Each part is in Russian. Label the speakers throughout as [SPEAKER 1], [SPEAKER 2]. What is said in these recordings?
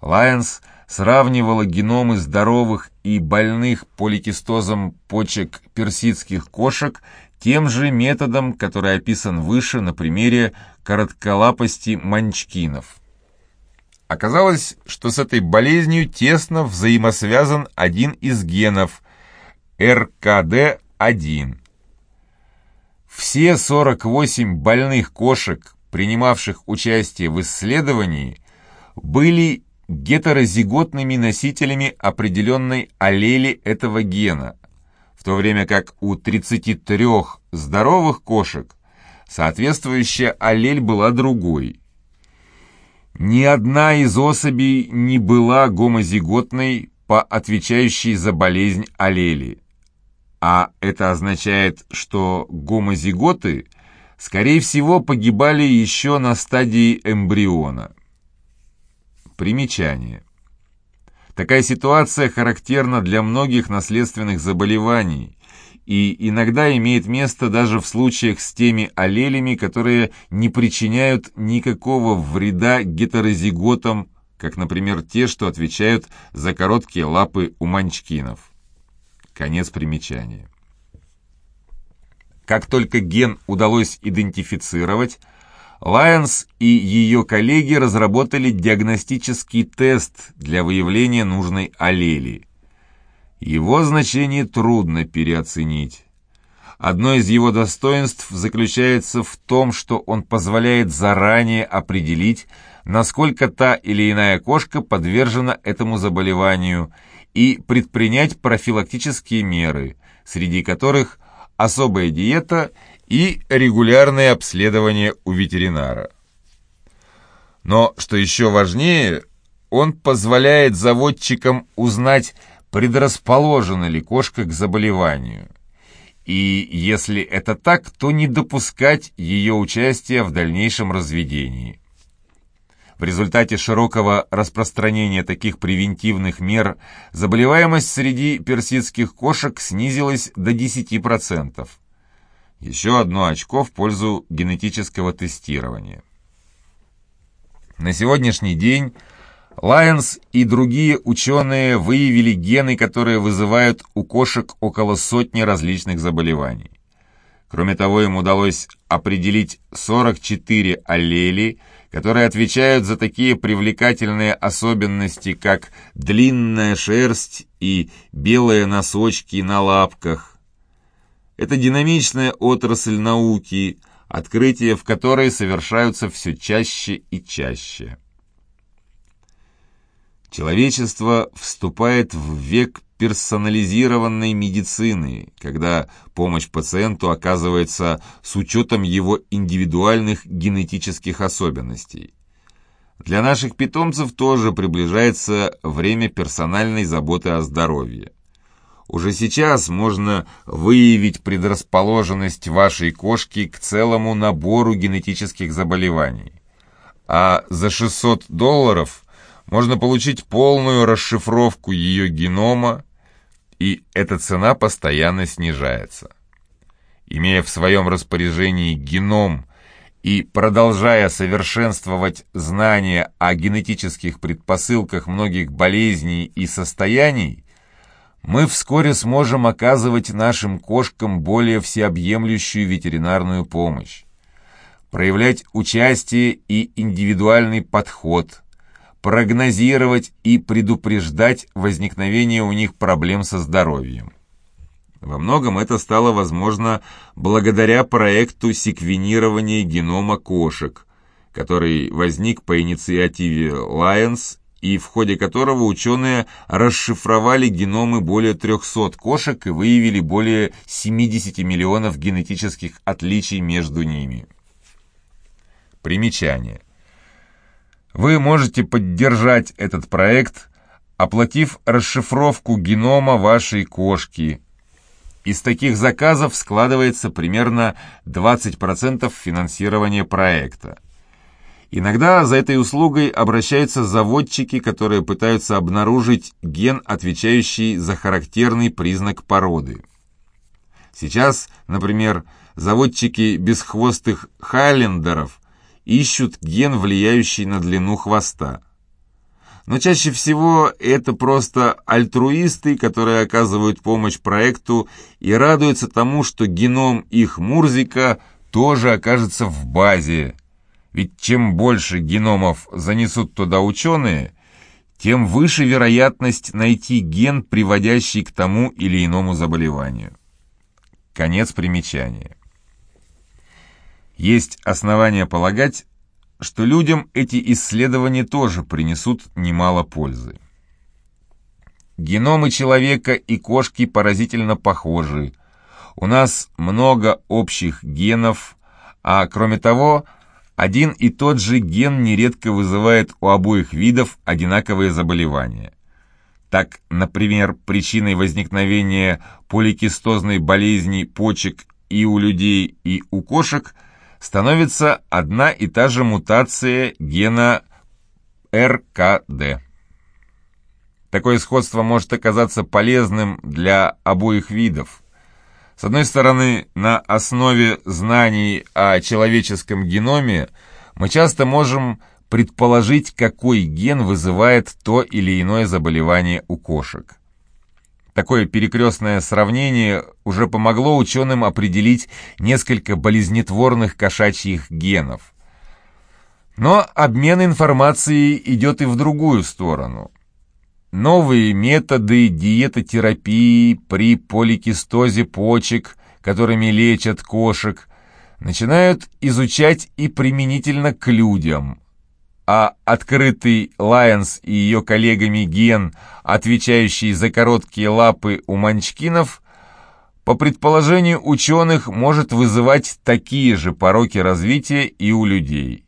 [SPEAKER 1] Лайенс сравнивала геномы здоровых и больных поликистозом почек персидских кошек тем же методом, который описан выше на примере коротколапости манчкинов. Оказалось, что с этой болезнью тесно взаимосвязан один из генов РКД-1. Все 48 больных кошек, принимавших участие в исследовании, были гетерозиготными носителями определенной аллели этого гена, в то время как у 33 здоровых кошек соответствующая аллель была другой. Ни одна из особей не была гомозиготной по отвечающей за болезнь аллели, а это означает, что гомозиготы, скорее всего, погибали еще на стадии эмбриона. Примечание. Такая ситуация характерна для многих наследственных заболеваний и иногда имеет место даже в случаях с теми аллелями, которые не причиняют никакого вреда гетерозиготам, как, например, те, что отвечают за короткие лапы у манчкинов. Конец примечания. Как только ген удалось идентифицировать, Лайонс и ее коллеги разработали диагностический тест для выявления нужной аллели. Его значение трудно переоценить. Одно из его достоинств заключается в том, что он позволяет заранее определить, насколько та или иная кошка подвержена этому заболеванию, и предпринять профилактические меры, среди которых особая диета и регулярное обследование у ветеринара. Но, что еще важнее, он позволяет заводчикам узнать, предрасположена ли кошка к заболеванию. И если это так, то не допускать ее участия в дальнейшем разведении. В результате широкого распространения таких превентивных мер заболеваемость среди персидских кошек снизилась до 10%. Еще одно очко в пользу генетического тестирования. На сегодняшний день Лайонс и другие ученые выявили гены, которые вызывают у кошек около сотни различных заболеваний. Кроме того, им удалось определить 44 аллели, которые отвечают за такие привлекательные особенности, как длинная шерсть и белые носочки на лапках, это динамичная отрасль науки, открытия в которой совершаются все чаще и чаще. Человечество вступает в век персонализированной медицины, когда помощь пациенту оказывается с учетом его индивидуальных генетических особенностей. Для наших питомцев тоже приближается время персональной заботы о здоровье. Уже сейчас можно выявить предрасположенность вашей кошки к целому набору генетических заболеваний. А за 600 долларов можно получить полную расшифровку ее генома, и эта цена постоянно снижается. Имея в своем распоряжении геном и продолжая совершенствовать знания о генетических предпосылках многих болезней и состояний, мы вскоре сможем оказывать нашим кошкам более всеобъемлющую ветеринарную помощь, проявлять участие и индивидуальный подход, прогнозировать и предупреждать возникновение у них проблем со здоровьем. Во многом это стало возможно благодаря проекту секвенирования генома кошек, который возник по инициативе Lions и в ходе которого ученые расшифровали геномы более 300 кошек и выявили более 70 миллионов генетических отличий между ними. Примечание. Вы можете поддержать этот проект, оплатив расшифровку генома вашей кошки. Из таких заказов складывается примерно 20% финансирования проекта. Иногда за этой услугой обращаются заводчики, которые пытаются обнаружить ген, отвечающий за характерный признак породы. Сейчас, например, заводчики бесхвостых хайлендеров ищут ген, влияющий на длину хвоста. но чаще всего это просто альтруисты, которые оказывают помощь проекту и радуются тому, что геном их Мурзика тоже окажется в базе. Ведь чем больше геномов занесут туда ученые, тем выше вероятность найти ген, приводящий к тому или иному заболеванию. Конец примечания. Есть основания полагать, что людям эти исследования тоже принесут немало пользы. Геномы человека и кошки поразительно похожи. У нас много общих генов, а кроме того, один и тот же ген нередко вызывает у обоих видов одинаковые заболевания. Так, например, причиной возникновения поликистозной болезни почек и у людей, и у кошек – становится одна и та же мутация гена РКД. Такое сходство может оказаться полезным для обоих видов. С одной стороны, на основе знаний о человеческом геноме мы часто можем предположить, какой ген вызывает то или иное заболевание у кошек. Такое перекрестное сравнение уже помогло ученым определить несколько болезнетворных кошачьих генов. Но обмен информацией идет и в другую сторону. Новые методы диетотерапии при поликистозе почек, которыми лечат кошек, начинают изучать и применительно к людям – а открытый Лайонс и ее коллегами ген, отвечающий за короткие лапы у манчкинов, по предположению ученых, может вызывать такие же пороки развития и у людей.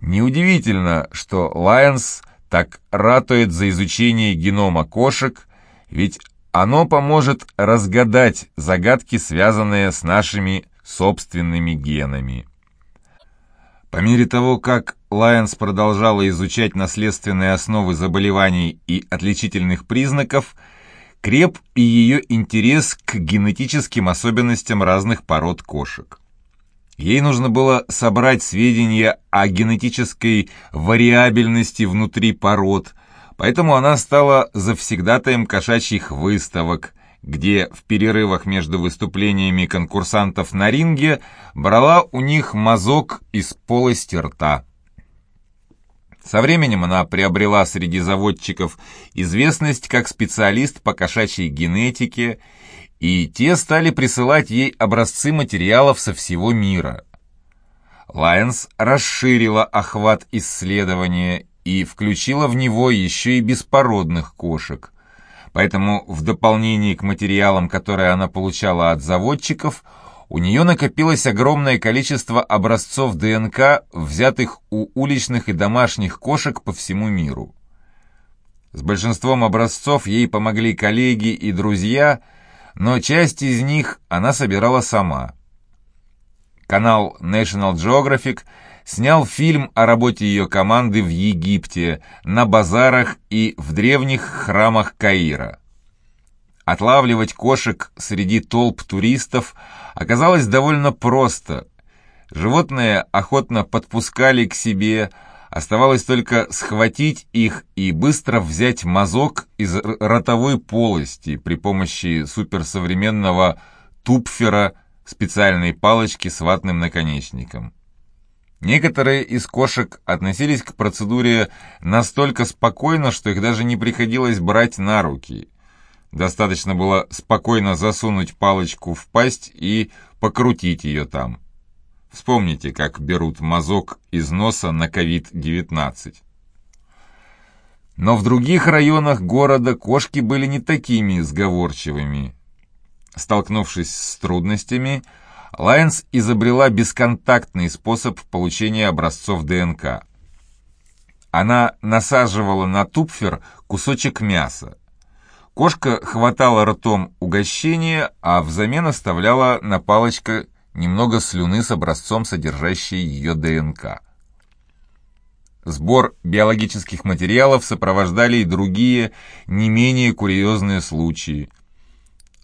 [SPEAKER 1] Неудивительно, что Лайонс так ратует за изучение генома кошек, ведь оно поможет разгадать загадки, связанные с нашими собственными генами. По мере того, как Лайонс продолжала изучать наследственные основы заболеваний и отличительных признаков, креп и ее интерес к генетическим особенностям разных пород кошек. Ей нужно было собрать сведения о генетической вариабельности внутри пород, поэтому она стала завсегдатаем кошачьих выставок, где в перерывах между выступлениями конкурсантов на ринге брала у них мазок из полости рта. Со временем она приобрела среди заводчиков известность как специалист по кошачьей генетике, и те стали присылать ей образцы материалов со всего мира. Лайонс расширила охват исследования и включила в него еще и беспородных кошек. Поэтому в дополнение к материалам, которые она получала от заводчиков, у нее накопилось огромное количество образцов ДНК, взятых у уличных и домашних кошек по всему миру. С большинством образцов ей помогли коллеги и друзья, но часть из них она собирала сама. Канал National Geographic снял фильм о работе ее команды в Египте, на базарах и в древних храмах Каира. Отлавливать кошек среди толп туристов оказалось довольно просто. Животные охотно подпускали к себе, оставалось только схватить их и быстро взять мазок из ротовой полости при помощи суперсовременного тупфера, специальной палочки с ватным наконечником. Некоторые из кошек относились к процедуре настолько спокойно, что их даже не приходилось брать на руки – Достаточно было спокойно засунуть палочку в пасть и покрутить ее там. Вспомните, как берут мазок из носа на COVID-19. Но в других районах города кошки были не такими сговорчивыми. Столкнувшись с трудностями, Лайнс изобрела бесконтактный способ получения образцов ДНК. Она насаживала на тупфер кусочек мяса. Кошка хватала ртом угощение, а взамен оставляла на палочке немного слюны с образцом, содержащей ее ДНК. Сбор биологических материалов сопровождали и другие, не менее курьезные случаи.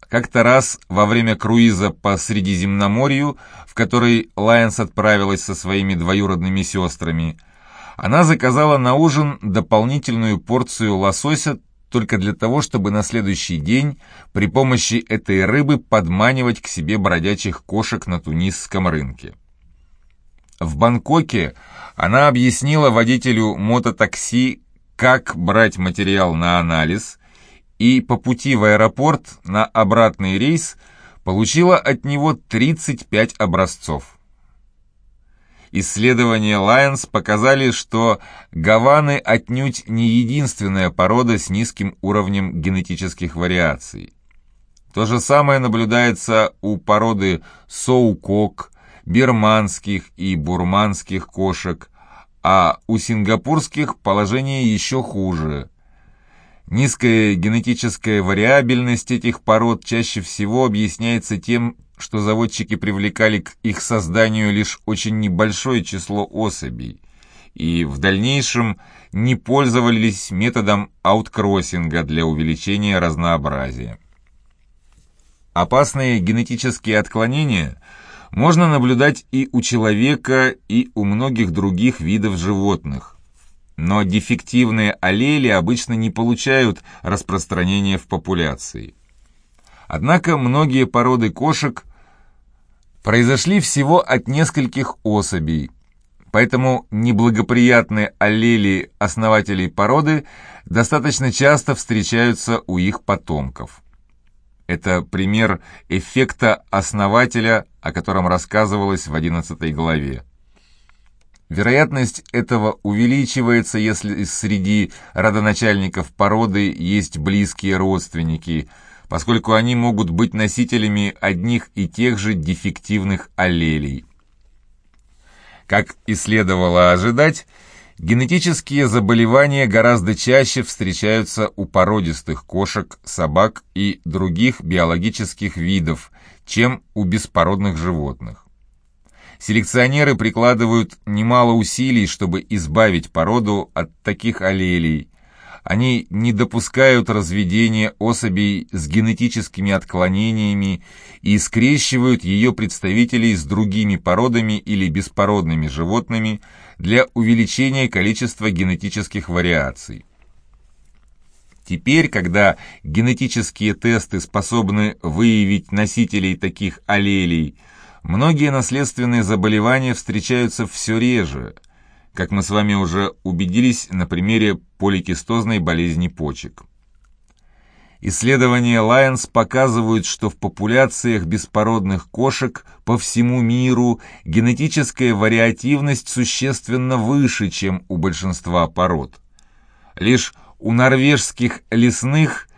[SPEAKER 1] Как-то раз во время круиза по Средиземноморью, в который Лайонс отправилась со своими двоюродными сестрами, она заказала на ужин дополнительную порцию лосося только для того, чтобы на следующий день при помощи этой рыбы подманивать к себе бродячих кошек на тунисском рынке. В Бангкоке она объяснила водителю мототакси, как брать материал на анализ, и по пути в аэропорт на обратный рейс получила от него 35 образцов. Исследования Lions показали, что гаваны отнюдь не единственная порода с низким уровнем генетических вариаций. То же самое наблюдается у породы соукок, бирманских и бурманских кошек, а у сингапурских положение еще хуже. Низкая генетическая вариабельность этих пород чаще всего объясняется тем, что заводчики привлекали к их созданию лишь очень небольшое число особей и в дальнейшем не пользовались методом ауткроссинга для увеличения разнообразия. Опасные генетические отклонения можно наблюдать и у человека, и у многих других видов животных. Но дефективные аллели обычно не получают распространения в популяции. Однако многие породы кошек произошли всего от нескольких особей, поэтому неблагоприятные аллели основателей породы достаточно часто встречаются у их потомков. Это пример эффекта основателя, о котором рассказывалось в 11 главе. Вероятность этого увеличивается, если среди родоначальников породы есть близкие родственники – поскольку они могут быть носителями одних и тех же дефективных аллелей. Как и следовало ожидать, генетические заболевания гораздо чаще встречаются у породистых кошек, собак и других биологических видов, чем у беспородных животных. Селекционеры прикладывают немало усилий, чтобы избавить породу от таких аллелей, они не допускают разведения особей с генетическими отклонениями и скрещивают ее представителей с другими породами или беспородными животными для увеличения количества генетических вариаций. Теперь, когда генетические тесты способны выявить носителей таких аллелей, многие наследственные заболевания встречаются все реже – как мы с вами уже убедились на примере поликистозной болезни почек. Исследования Lions показывают, что в популяциях беспородных кошек по всему миру генетическая вариативность существенно выше, чем у большинства пород. Лишь у норвежских лесных,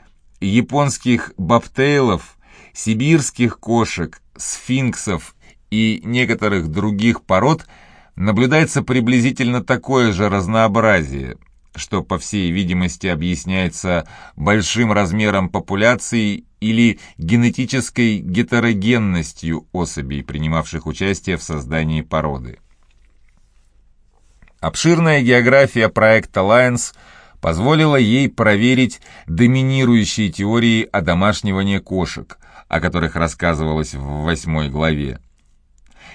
[SPEAKER 1] японских бобтейлов, сибирских кошек, сфинксов и некоторых других пород – наблюдается приблизительно такое же разнообразие, что, по всей видимости, объясняется большим размером популяции или генетической гетерогенностью особей, принимавших участие в создании породы. Обширная география проекта Lions позволила ей проверить доминирующие теории одомашнивания кошек, о которых рассказывалось в восьмой главе.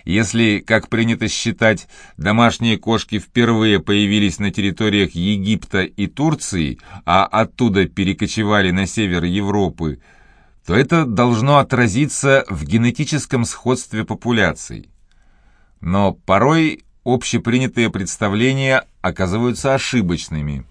[SPEAKER 1] Если, как принято считать, домашние кошки впервые появились на территориях Египта и Турции, а оттуда перекочевали на север Европы, то это должно отразиться в генетическом сходстве популяций. Но порой общепринятые представления оказываются ошибочными.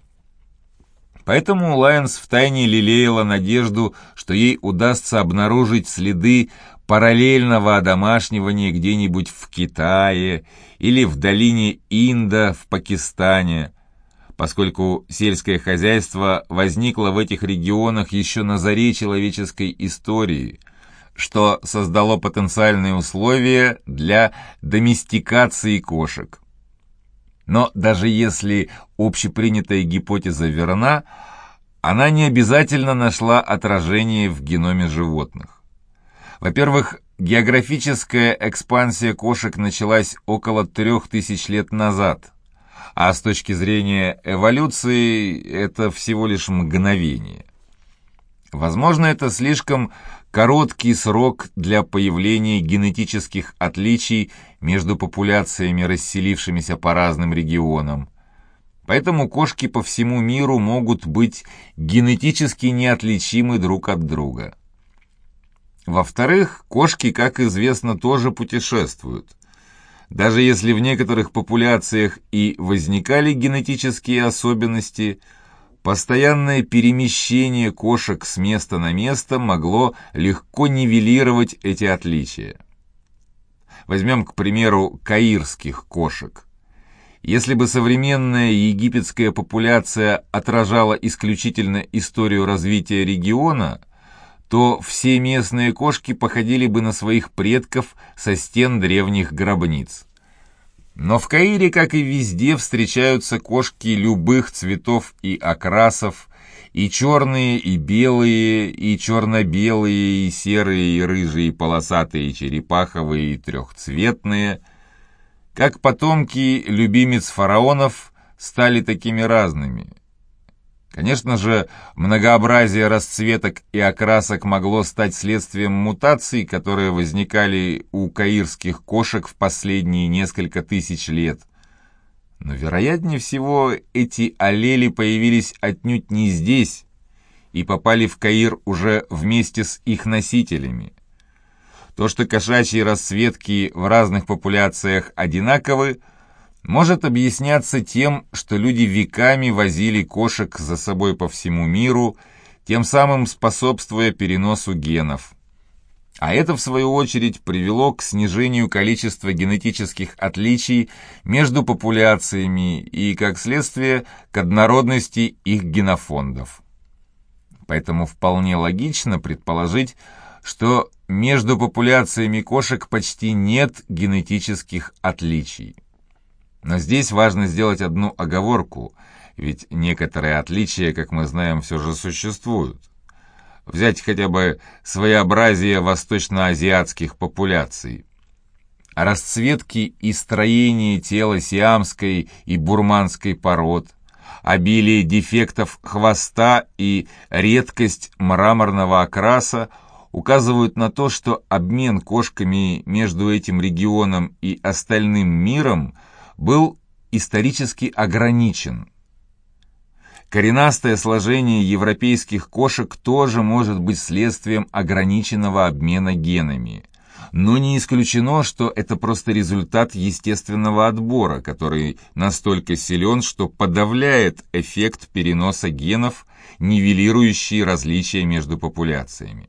[SPEAKER 1] Поэтому Лайонс втайне лелеяла надежду, что ей удастся обнаружить следы параллельного одомашнивания где-нибудь в Китае или в долине Инда в Пакистане, поскольку сельское хозяйство возникло в этих регионах еще на заре человеческой истории, что создало потенциальные условия для доместикации кошек. Но даже если общепринятая гипотеза верна, она не обязательно нашла отражение в геноме животных. Во-первых, географическая экспансия кошек началась около трех тысяч лет назад, а с точки зрения эволюции это всего лишь мгновение. Возможно, это слишком короткий срок для появления генетических отличий между популяциями, расселившимися по разным регионам. Поэтому кошки по всему миру могут быть генетически неотличимы друг от друга. Во-вторых, кошки, как известно, тоже путешествуют. Даже если в некоторых популяциях и возникали генетические особенности, постоянное перемещение кошек с места на место могло легко нивелировать эти отличия. Возьмем, к примеру, каирских кошек. Если бы современная египетская популяция отражала исключительно историю развития региона, то все местные кошки походили бы на своих предков со стен древних гробниц. Но в Каире, как и везде, встречаются кошки любых цветов и окрасов, и черные, и белые, и черно-белые, и серые, и рыжие, и полосатые, и черепаховые, и трехцветные. Как потомки любимец фараонов стали такими разными. Конечно же, многообразие расцветок и окрасок могло стать следствием мутаций, которые возникали у каирских кошек в последние несколько тысяч лет. Но, вероятнее всего, эти аллели появились отнюдь не здесь и попали в Каир уже вместе с их носителями. То, что кошачьи расцветки в разных популяциях одинаковы, может объясняться тем, что люди веками возили кошек за собой по всему миру, тем самым способствуя переносу генов. А это, в свою очередь, привело к снижению количества генетических отличий между популяциями и, как следствие, к однородности их генофондов. Поэтому вполне логично предположить, что между популяциями кошек почти нет генетических отличий. Но здесь важно сделать одну оговорку, ведь некоторые отличия, как мы знаем, все же существуют. Взять хотя бы своеобразие восточноазиатских популяций. Расцветки и строение тела сиамской и бурманской пород, обилие дефектов хвоста и редкость мраморного окраса указывают на то, что обмен кошками между этим регионом и остальным миром был исторически ограничен. Коренастое сложение европейских кошек тоже может быть следствием ограниченного обмена генами. Но не исключено, что это просто результат естественного отбора, который настолько силен, что подавляет эффект переноса генов, нивелирующий различия между популяциями.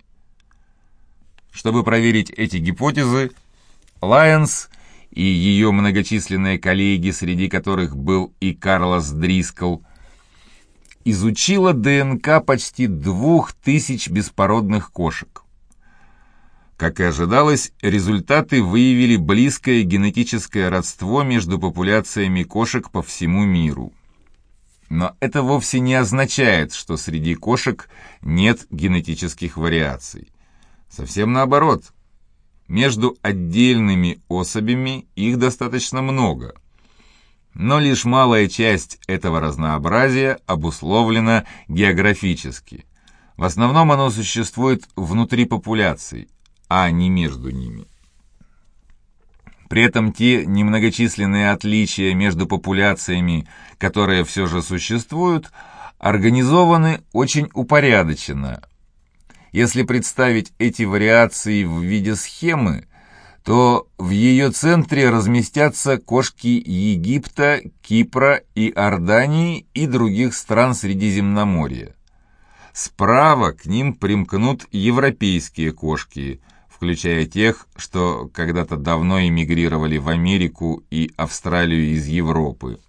[SPEAKER 1] Чтобы проверить эти гипотезы, Лайонс и ее многочисленные коллеги, среди которых был и Карлос Дрискл, изучила ДНК почти двух тысяч беспородных кошек. Как и ожидалось, результаты выявили близкое генетическое родство между популяциями кошек по всему миру. Но это вовсе не означает, что среди кошек нет генетических вариаций. Совсем наоборот. Между отдельными особями их достаточно много – но лишь малая часть этого разнообразия обусловлена географически. В основном оно существует внутри популяций, а не между ними. При этом те немногочисленные отличия между популяциями, которые все же существуют, организованы очень упорядоченно. Если представить эти вариации в виде схемы, то в ее центре разместятся кошки Египта, Кипра и Ордании и других стран Средиземноморья. Справа к ним примкнут европейские кошки, включая тех, что когда-то давно эмигрировали в Америку и Австралию из Европы.